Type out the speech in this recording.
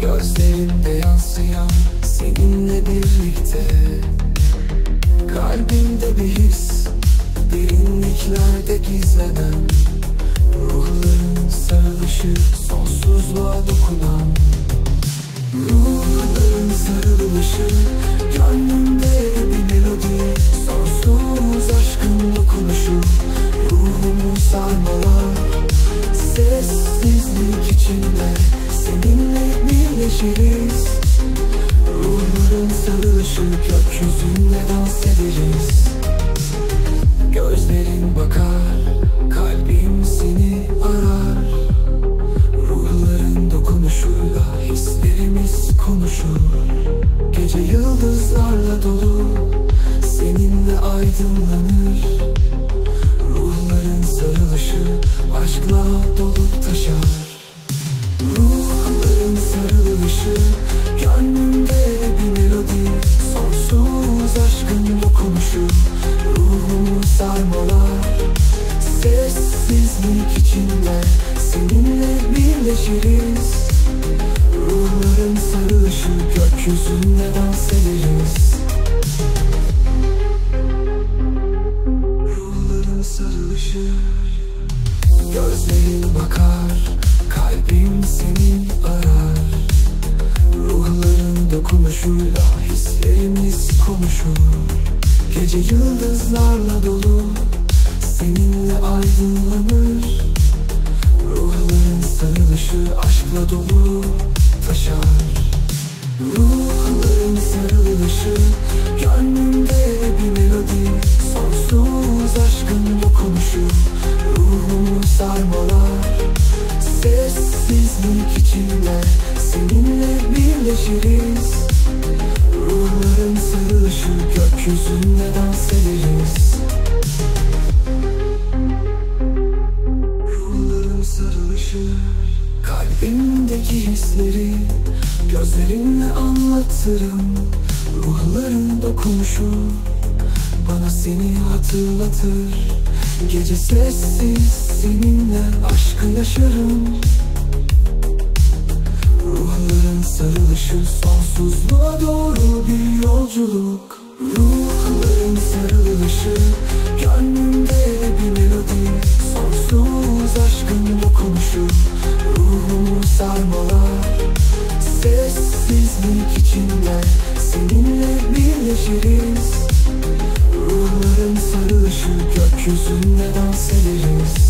Gözlerinde yansıyan seninle birlikte. Kalbimde bir his Derinliklerde gizlenen Ruhların sarılışı Sonsuzluğa dokunan Ruhların sarılışı. Gönlümde bir melodi Sonsuz aşkın dokunuşu Ruhumu sarmalar içinde Seninle birleşiriz Ruhların sarılışı Gökyüzünde dans ederiz Gözlerin bakar Kalbim seni arar. Ruhların dokunuşuyla Hislerimiz konuşur. Gece yıldızlarla dolu Seninle aydınlanır sarılışı Gönlümde bir melodi Sonsuz aşkın dokunuşu. Ruhumu sarmalar Sessizlik içinde Seninle Dokunuşuyla Hislerimiz konuşur. Gece yıldızlarla dolu Seninle aydınlanır. Ruhların sarılışı Aşkla dolu taşar. Ruhların sarılışı Gönlümde bir melodi. Sonsuz aşkın dokunuşu Ruhumu sarmalar. Sessizlik içinde Seninle Kalbimdeki hisleri Gözlerimle anlatırım Ruhların dokunuşu Bana seni hatırlatır. Gece sessiz seninle aşkı yaşarım. Ruhların sarılışı sonsuzluğa doğru bir yolculuk. Ruhların sarılışı Gönlümde bir melodi Sonsuz aşkın dokunuşu sarmalar Sessizlik içinde Seninle birleşiriz. Ruhların sarılışı Gökyüzünde dans ederiz